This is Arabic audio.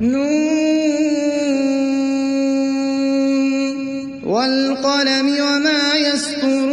نون ۚ وَالْقَلَمِ وَمَا يَسْطُرُونَ